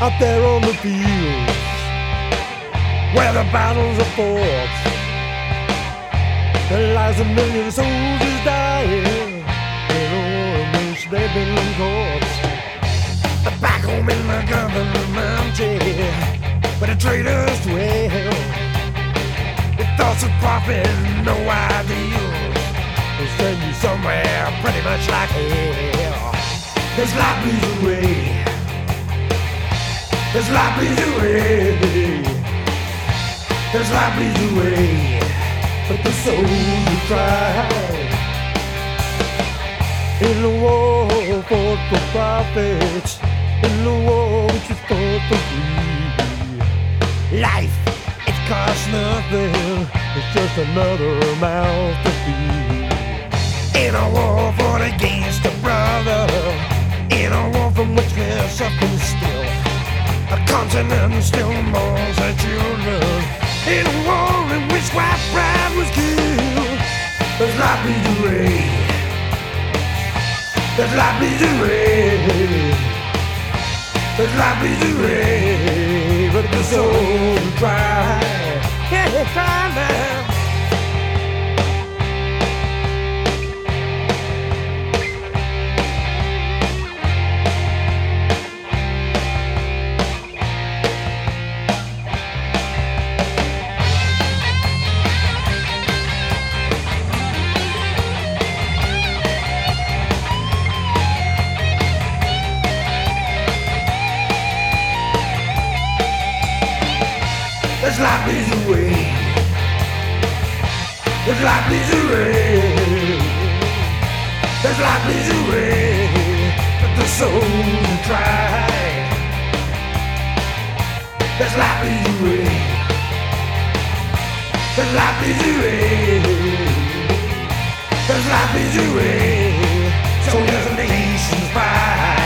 out there on the fields where the battles are fought. There lies a million soldiers dying in a war in which they've been caught. Back home in the government, yeah, where the traitors dwell. With thoughts of profit, no ideals. They'll send you somewhere pretty much like hell. There's life bleeds away. There's life bleeds away. There's life bleeds away. But the soldier tried. In the war for profit. In the war which was fought for free. Life, it costs nothing. It's just another mouth to feed. In a war A continent still mourns their children. In a war in which white pride was killed. There's life bleeds away. There's life bleeds away. There's life bleeds away. But the soul. Yeah, cry now. It's like misery. It's like life It's like misery. But the soul tried. life like misery. It's like life It's like misery. So there's a nation's pride.